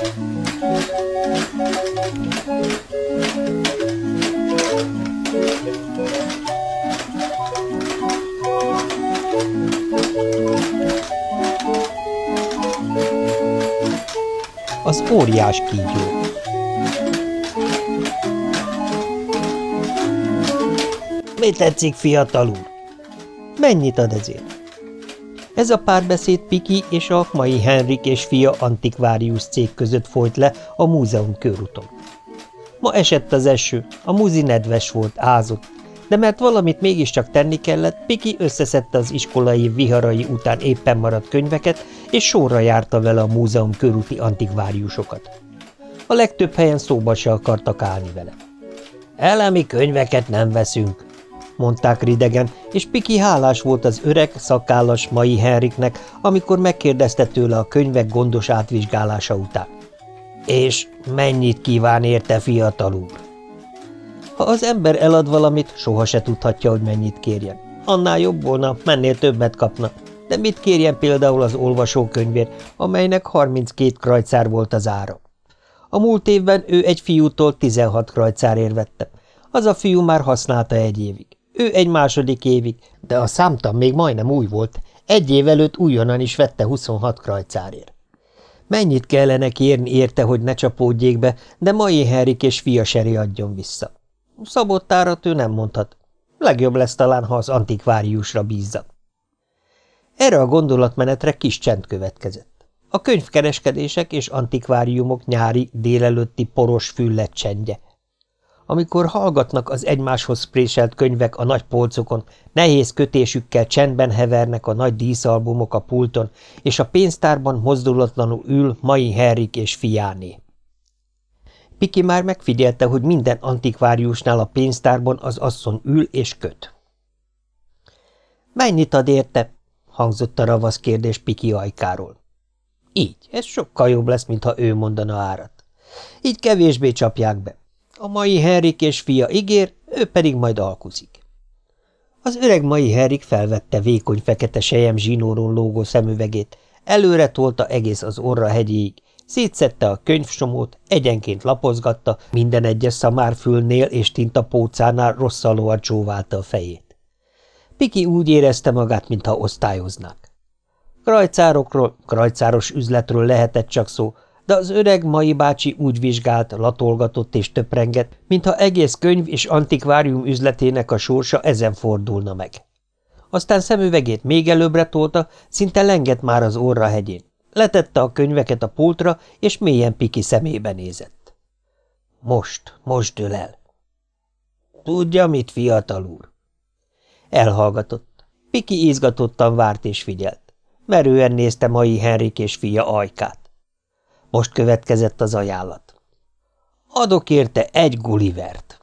Az óriás kígyó Mi tetszik, fiatal úr? Mennyit ad ezért? Ez a párbeszéd Piki és a mai Henrik és fia antikvárius cég között folyt le a múzeum körúton. Ma esett az eső, a muzi nedves volt, ázott, de mert valamit mégiscsak tenni kellett, Piki összeszedte az iskolai viharai után éppen maradt könyveket, és sorra járta vele a múzeum körúti antikváriusokat. A legtöbb helyen szóba se akartak állni vele. Elemi könyveket nem veszünk, mondták ridegen, és Piki hálás volt az öreg, szakállas mai Henriknek, amikor megkérdezte tőle a könyvek gondos átvizsgálása után. És mennyit kíván érte, fiatal úr? Ha az ember elad valamit, soha se tudhatja, hogy mennyit kérjen. Annál jobb volna, mennél többet kapna. De mit kérjen például az olvasókönyvért, amelynek 32 krajcár volt az ára? A múlt évben ő egy fiútól 16 krajcárért vette. Az a fiú már használta egy évig. Ő egy második évig, de a számtam még majdnem új volt. Egy év előtt újonnan is vette 26 krajcárért. Mennyit kellene kérni érte, hogy ne csapódjék be, de mai Henrik és fia seri adjon vissza. Szabottárat ő nem mondhat. Legjobb lesz talán, ha az antikváriusra bízza. Erre a gondolatmenetre kis csend következett. A könyvkereskedések és antikváriumok nyári, délelőtti poros füllet csendje – amikor hallgatnak az egymáshoz préselt könyvek a nagy polcokon, nehéz kötésükkel csendben hevernek a nagy díszalbumok a pulton, és a pénztárban mozdulatlanul ül mai Henrik és fiáné. Piki már megfigyelte, hogy minden antikváriusnál a pénztárban az asszony ül és köt. – Mennyit ad érte? – hangzott a ravasz kérdés Piki ajkáról. – Így, ez sokkal jobb lesz, mintha ő mondana árat. Így kevésbé csapják be. A mai Henrik és fia ígér, ő pedig majd alkuzik. Az öreg mai Henrik felvette vékony fekete sejem zsinóron lógó szemüvegét, előre tolta egész az orra hegyéig, szétszette a könyvsomót, egyenként lapozgatta, minden egyes szamárfülnél és tintapócánál rosszalóan csóválta a fejét. Piki úgy érezte magát, mintha osztályoznák. Krajcárokról, krajcáros üzletről lehetett csak szó, de az öreg mai bácsi úgy vizsgált, latolgatott és töprengett, mintha egész könyv és antikvárium üzletének a sorsa ezen fordulna meg. Aztán szemüvegét még előbbre tolta, szinte lengett már az orra hegyén. Letette a könyveket a pultra, és mélyen Piki szemébe nézett. Most, most dől el. Tudja mit, fiatal úr? Elhallgatott. Piki izgatottan várt és figyelt. Merően nézte mai Henrik és fia ajkát. Most következett az ajánlat. Adok érte egy Gullivert.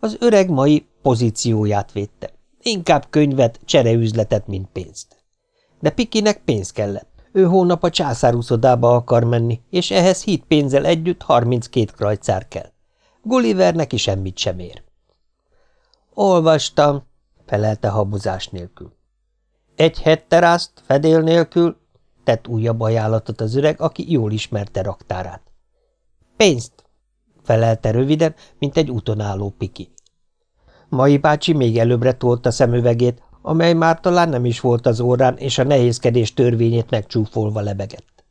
Az öreg mai pozícióját védte. Inkább könyvet, csereüzletet, mint pénzt. De Pikinek pénz kellett. Ő hónap a császáruszodába akar menni, és ehhez hit pénzzel együtt 32 krajcár kell. Gulliver neki semmit sem ér. Olvastam, felelte habozás nélkül. Egy hetterászt fedél nélkül, tett újabb ajánlatot az öreg, aki jól ismerte raktárát. Pénzt, felelte röviden, mint egy úton álló piki. Mai bácsi még előbbre tolta szemüvegét, amely már talán nem is volt az órán, és a nehézkedés törvényét megcsúfolva lebegett.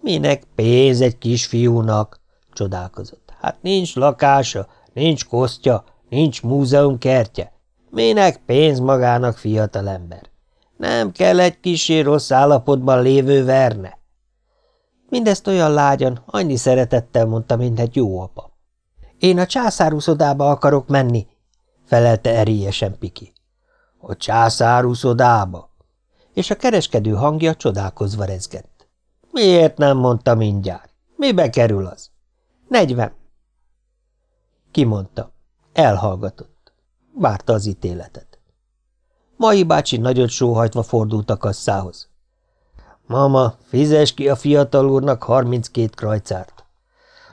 Minek pénz egy kisfiúnak? csodálkozott. Hát nincs lakása, nincs kosztja, nincs múzeum kertje. Minek pénz magának, fiatalember? Nem kell egy kisé rossz állapotban lévő verne. Mindezt olyan lágyan, annyi szeretettel mondta, mint egy jó apa. Én a császáruszodába akarok menni, felelte erélyesen Piki. A császáruszodába? És a kereskedő hangja csodálkozva rezgett. Miért nem mondta mindjárt? Mibe kerül az? Negyven. Kimondta. Elhallgatott. Várta az ítéletet. Mai bácsi nagyot sóhajtva fordult a kasszához. Mama, fizes ki a fiatal úrnak 32 krajcárt.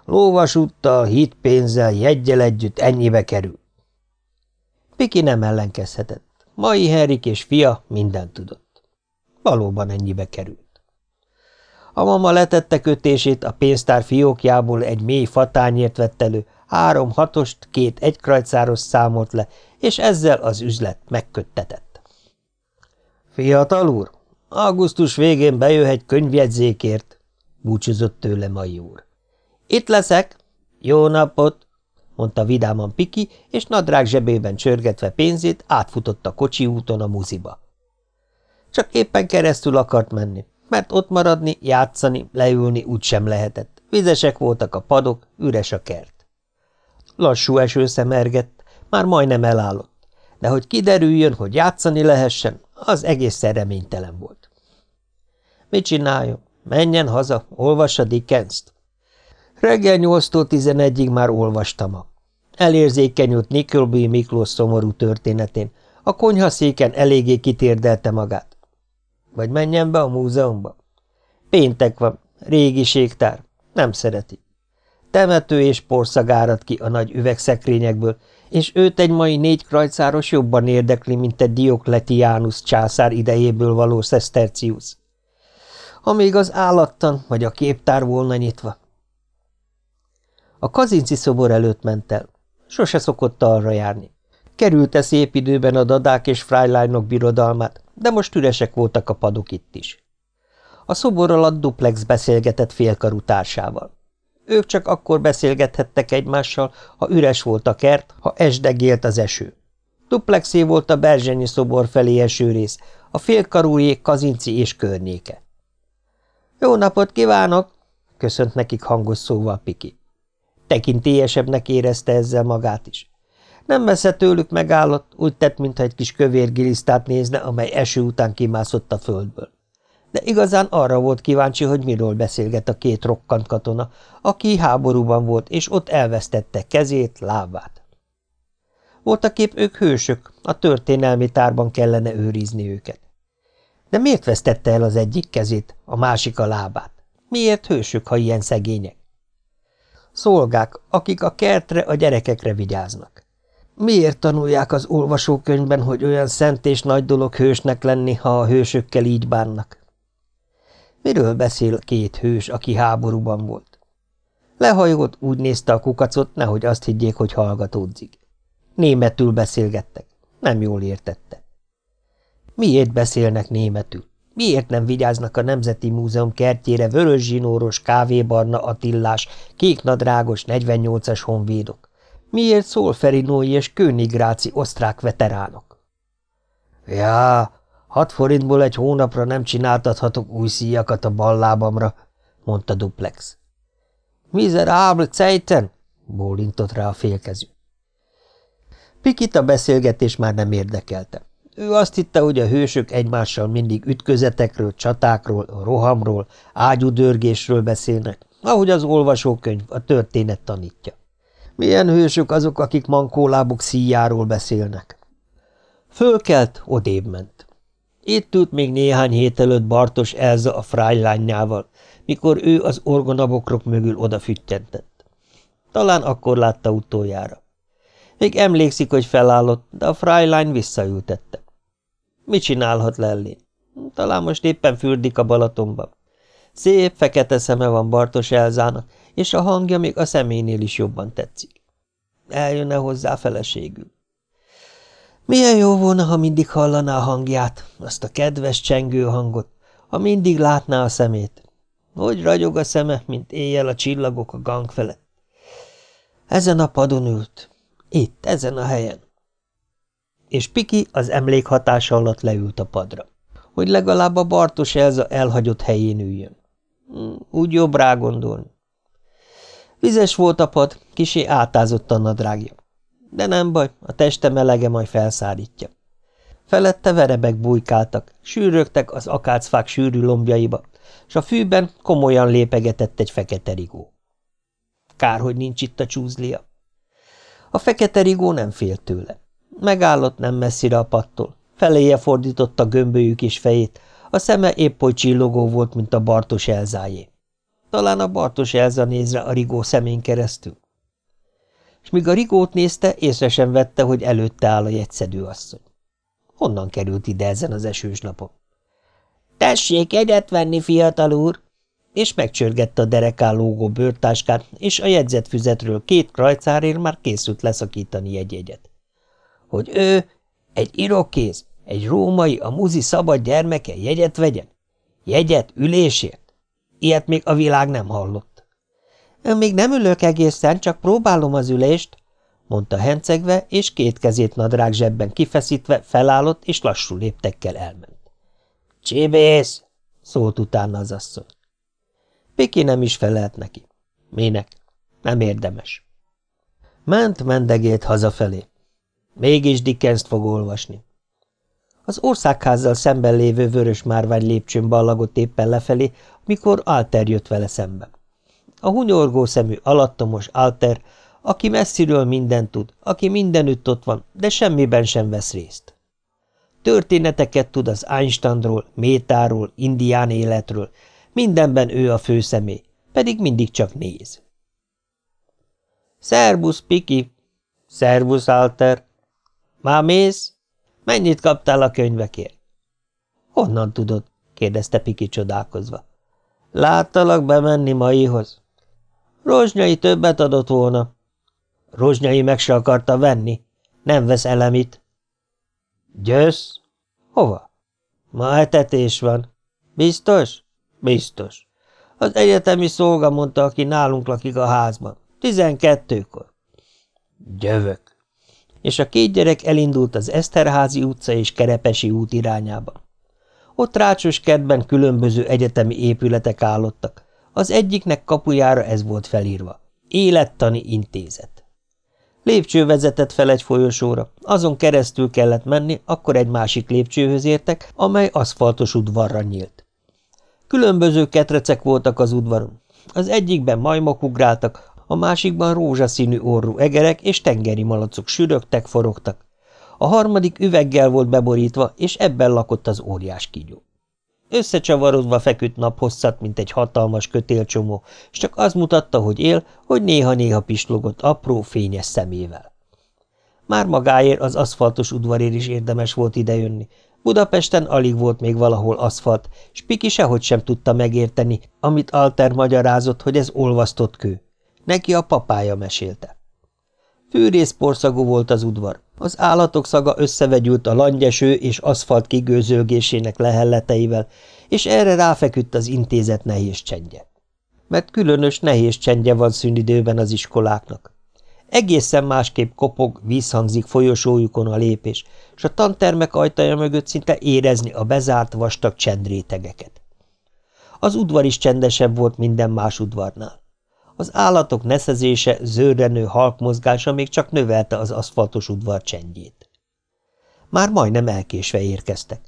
Lóvasúttal, hitpénzzel, jegyel együtt ennyibe kerül. Piki nem ellenkezhetett. Mai Henrik és fia mindent tudott. Valóban ennyibe került. A mama letette kötését, a pénztár fiókjából egy mély fatányért vett elő, három hatost, két egykrajcáros számolt le, és ezzel az üzlet megköttetett. Fiatal úr, augusztus végén bejöhet könyvjegyzékért, búcsúzott tőle mai úr. Itt leszek. Jó napot, mondta vidáman Piki, és nadrág zsebében csörgetve pénzét átfutott a kocsi úton a muziba. Csak éppen keresztül akart menni, mert ott maradni, játszani, leülni úgysem lehetett. Vizesek voltak a padok, üres a kert. Lassú eső szemergett, már majdnem elállott, de hogy kiderüljön, hogy játszani lehessen, az egészen reménytelen volt. Mit csináljon? Menjen haza, olvassa Dickens-t. Reggel 8-tól 11-ig már olvastam a. Elérzékenyült Nickleby Miklós szomorú történetén. A konyhaszéken eléggé kitérdelte magát. Vagy menjen be a múzeumba? Péntek van, régiségtár, nem szereti. Temető és porszag árad ki a nagy üvegszekrényekből, és őt egy mai négy krajcáros jobban érdekli, mint egy Diokletianus császár idejéből való Sestercius. Amíg az állattan vagy a képtár volna nyitva. A kazinci szobor előtt ment el. Sose szokott arra járni. Kerülte szép időben a dadák és frájlányok birodalmát, de most üresek voltak a padok itt is. A szobor alatt duplex beszélgetett félkarú társával. Ők csak akkor beszélgethettek egymással, ha üres volt a kert, ha esdegélt az eső. Duplexé volt a Berzsenyi szobor felé eső rész, a félkarújék kazinci és környéke. – Jó napot kívánok! – köszönt nekik hangos szóval Piki. Tekintélyesebbnek érezte ezzel magát is. Nem messze tőlük megállott, úgy tett, mintha egy kis kövér gilisztát nézne, amely eső után kimászott a földből. De igazán arra volt kíváncsi, hogy miről beszélget a két rokkant katona, aki háborúban volt, és ott elvesztette kezét, lábát. Voltaképp ők hősök, a történelmi tárban kellene őrizni őket. De miért vesztette el az egyik kezét, a másik a lábát? Miért hősök, ha ilyen szegények? Szolgák, akik a kertre, a gyerekekre vigyáznak. Miért tanulják az olvasókönyvben, hogy olyan szent és nagy dolog hősnek lenni, ha a hősökkel így bánnak? Miről beszél két hős, aki háborúban volt? Lehajolt, úgy nézte a kukacot, nehogy azt higgyék, hogy hallgatódzik. Németül beszélgettek. Nem jól értette. Miért beszélnek németül? Miért nem vigyáznak a Nemzeti Múzeum kertjére vörös zsinóros, kávébarna Attillás, kéknadrágos 48-as honvédok? Miért szolferinói és königráci osztrák veteránok? Ja, hat forintból egy hónapra nem csináltathatok új szíjakat a ballábamra, mondta Duplex. Miserable Zeiten, bólintott rá a félkezű. Pikit a beszélgetés már nem érdekelte. Ő azt hitte, hogy a hősök egymással mindig ütközetekről, csatákról, rohamról, ágyudörgésről beszélnek, ahogy az olvasókönyv, a történet tanítja. Milyen hősök azok, akik mankólábuk szíjáról beszélnek? Fölkelt, odébb ment. Itt ült még néhány hét előtt Bartos Elza a frájlányjával, mikor ő az orgonabokrok mögül odafüttyentett. Talán akkor látta utoljára. Még emlékszik, hogy felállott, de a frájlány visszaültette. Mit csinálhat Lellén? Talán most éppen fürdik a Balatonban. Szép, fekete szeme van Bartos Elzának, és a hangja még a szeménél is jobban tetszik. Eljönne hozzá feleségül. Milyen jó volna, ha mindig hallaná a hangját, azt a kedves csengő hangot, ha mindig látná a szemét. Hogy ragyog a szeme, mint éjjel a csillagok a gang felett. Ezen a padon ült. Itt, ezen a helyen és Piki az emlék hatása alatt leült a padra, hogy legalább a Bartos Elza elhagyott helyén üljön. Hmm, úgy jobb rágondolni. Vizes volt a pad, kisé átázott a nadrágja. De nem baj, a teste melege majd felszárítja. Felette verebek bujkáltak, sűrögtek az akácfák sűrű lombjaiba, s a fűben komolyan lépegetett egy fekete rigó. Kár, hogy nincs itt a csúzlia. A fekete rigó nem félt tőle. Megállott nem messzire a pattól. Feléje fordította gömbölyű kis fejét, a szeme épp oly csillogó volt, mint a Bartos Elzájé. Talán a Bartos Elza nézre a rigó szemén keresztül. És míg a rigót nézte, észre sem vette, hogy előtte áll a jegyszedő asszony. Honnan került ide ezen az esős napon? – Tessék egyet venni, fiatal úr! – és megcsörgette a derekán lógó bőrtáskát, és a jegyzetfüzetről két krajcárért már készült leszakítani egy jegyet. Hogy ő, egy irokéz, egy római, a muzi szabad gyermeke jegyet vegyen? Jegyet ülésért? Ilyet még a világ nem hallott. Még nem ülök egészen, csak próbálom az ülést, mondta hencegve, és két kezét nadrág zsebben kifeszítve felállott, és lassú léptekkel elment. Csibész! szólt utána az asszony. Piki nem is felelt neki. Minek? Nem érdemes. Ment mendegét hazafelé. Mégis Dickens-t fog olvasni. Az országházzal szemben lévő vörös márvány lépcsőn ballagott éppen lefelé, mikor Alter jött vele szembe. A hunyorgó szemű alattomos Alter, aki messziről mindent tud, aki mindenütt ott van, de semmiben sem vesz részt. Történeteket tud az Einsteinról, Métáról, indián életről, mindenben ő a főszemély, pedig mindig csak néz. Szerbusz, Piki! Szervusz, Alter! Már mész? Mennyit kaptál a könyvekért? Honnan tudod? kérdezte Piki csodálkozva. Láttalak bemenni maihoz. Rozsnyai többet adott volna. Rozsnyai meg se akarta venni. Nem vesz elemit. Győsz? Hova? Ma etetés van. Biztos? Biztos. Az egyetemi szolga mondta, aki nálunk lakik a házban. Tizenkettőkor. Gyövök. És a két gyerek elindult az Eszterházi utca és Kerepesi út irányába. Ott rácsos kertben különböző egyetemi épületek állottak. Az egyiknek kapujára ez volt felírva. Élettani intézet. Lépcső vezetett fel egy folyosóra, azon keresztül kellett menni, akkor egy másik lépcsőhöz értek, amely aszfaltos udvarra nyílt. Különböző ketrecek voltak az udvaron. Az egyikben majmok ugráltak, a másikban rózsaszínű orrú egerek és tengeri malacok sürögtek, forogtak. A harmadik üveggel volt beborítva, és ebben lakott az óriás kígyó. Összecsavarodva feküdt naphosszat, mint egy hatalmas kötélcsomó, és csak az mutatta, hogy él, hogy néha-néha pislogott apró, fényes szemével. Már magáért az aszfaltos udvarér is érdemes volt idejönni. Budapesten alig volt még valahol aszfalt, s Piki sehogy sem tudta megérteni, amit Alter magyarázott, hogy ez olvasztott kő. Neki a papája mesélte. Fűrészporszagú volt az udvar. Az állatok szaga összevegyült a langyeső és aszfalt kigőzölgésének lehelleteivel, és erre ráfeküdt az intézet nehéz csendje. Mert különös nehéz csendje van szünidőben az iskoláknak. Egészen másképp kopog, vízhangzik folyosójukon a lépés, és a tantermek ajtaja mögött szinte érezni a bezárt vastag csendrétegeket. Az udvar is csendesebb volt minden más udvarnál. Az állatok neszezése, zörrenő halkmozgása még csak növelte az aszfaltos udvar csendjét. Már majdnem elkésve érkeztek.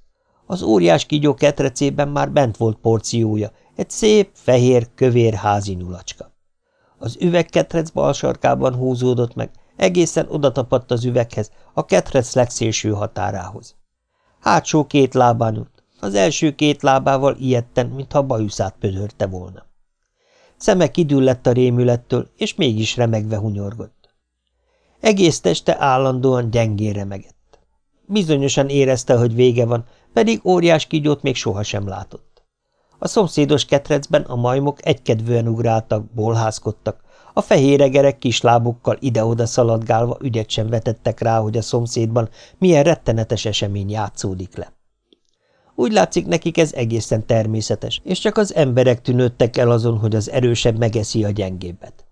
Az óriás kígyó ketrecében már bent volt porciója, egy szép, fehér, kövér házi nyulacska. Az üvegketrec bal sarkában húzódott meg, egészen odatapadt az üveghez, a ketrec legszélső határához. Hátsó két lábán ült, az első két lábával ilyetten, mintha bajuszát pödörte volna. Szeme kidüllett a rémülettől, és mégis remegve hunyorgott. Egész teste állandóan gyengén remegett. Bizonyosan érezte, hogy vége van, pedig óriás kígyót még sohasem látott. A szomszédos ketrecben a majmok egykedvűen ugráltak, bolházkodtak, a fehér egerek kislábukkal ide-oda szaladgálva ügyet sem vetettek rá, hogy a szomszédban milyen rettenetes esemény játszódik le. Úgy látszik, nekik ez egészen természetes, és csak az emberek tűnődtek el azon, hogy az erősebb megeszi a gyengébbet.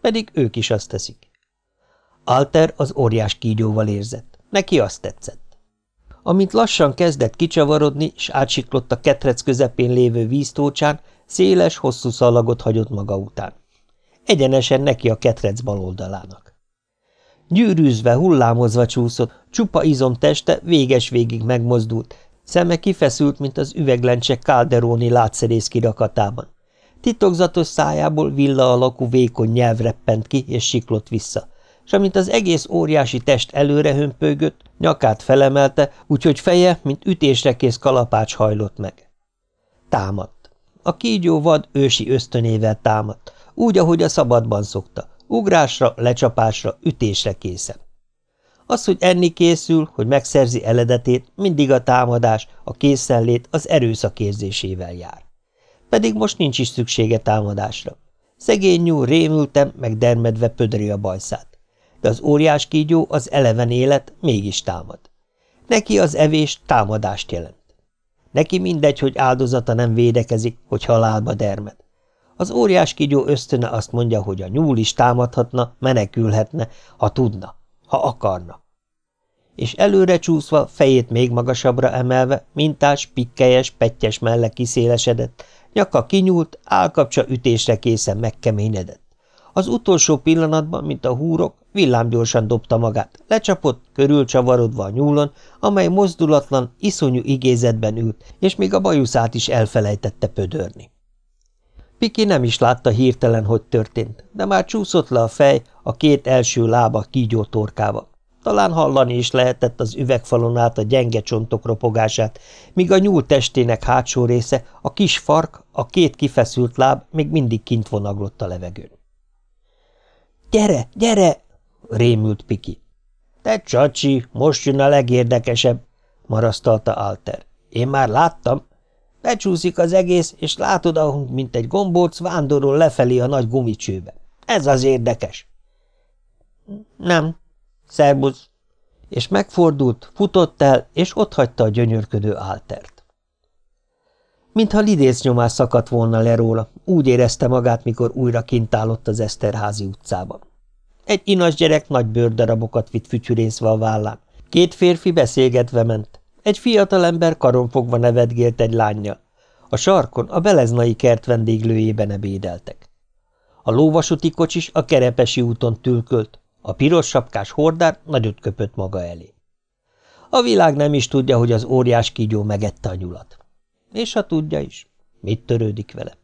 Pedig ők is azt teszik. Alter az óriás kígyóval érzett. Neki azt tetszett. Amint lassan kezdett kicsavarodni, és átsiklott a ketrec közepén lévő víztócsán, széles, hosszú szalagot hagyott maga után. Egyenesen neki a ketrec bal oldalának. Gyűrűzve, hullámozva csúszott, csupa izom teste véges végig megmozdult, Szeme kifeszült, mint az üveglencse Calderoni látszerész kirakatában. Titokzatos szájából villa alakú vékony nyelv reppent ki, és siklott vissza, és amint az egész óriási test előre hömpögött, nyakát felemelte, úgyhogy feje, mint ütésre kész kalapács hajlott meg. Támadt. A kígyó vad ősi ösztönével támadt, úgy, ahogy a szabadban szokta, ugrásra, lecsapásra, ütésre készen. Az, hogy enni készül, hogy megszerzi eledetét, mindig a támadás, a készenlét, az erőszak érzésével jár. pedig most nincs is szüksége támadásra. Szegény nyúl rémültem, meg dermedve pödri a bajszát. De az óriás kígyó az eleven élet mégis támad. Neki az evés támadást jelent. Neki mindegy, hogy áldozata nem védekezik, hogy halálba dermed. Az óriás kígyó ösztöne azt mondja, hogy a nyúl is támadhatna, menekülhetne, ha tudna, ha akarna. És előre csúszva, fejét még magasabbra emelve, mintás, pikkelyes, pettyes melle kiszélesedett, nyaka kinyúlt, állkapcsa ütésre készen megkeményedett. Az utolsó pillanatban, mint a húrok, villámgyorsan dobta magát, lecsapott, körülcsavarodva a nyúlon, amely mozdulatlan, iszonyú igézetben ült, és még a bajuszát is elfelejtette pödörni. Piki nem is látta hirtelen, hogy történt, de már csúszott le a fej, a két első lába kígyó torkával. Talán hallani is lehetett az üvegfalon át a gyenge csontok ropogását, míg a nyúl testének hátsó része, a kis fark, a két kifeszült láb még mindig kint vonaglott a levegőn. – Gyere, gyere! – rémült Piki. – Te csacsi, most jön a legérdekesebb – marasztalta Alter. – Én már láttam. Becsúszik az egész, és látod, ahunk, mint egy gombóc, vándorol lefelé a nagy gumicsőbe. Ez az érdekes. – Nem, Szerbusz! És megfordult, futott el, és otthagyta a gyönyörködő áltert. Mintha lidésznyomás szakadt volna le róla, úgy érezte magát, mikor újra kint állott az Eszterházi utcában. Egy inas gyerek nagy bőrdarabokat vitt fütyürészve a vállán. Két férfi beszélgetve ment. Egy fiatalember karonfogva nevetgélt egy lányjal. A sarkon, a beleznai kert vendéglőjében ebédeltek. A lóvasuti kocsis a Kerepesi úton tülkölt, a piros sapkás hordár nagyot köpött maga elé. A világ nem is tudja, hogy az óriás kígyó megette a nyulat. És ha tudja is, mit törődik vele?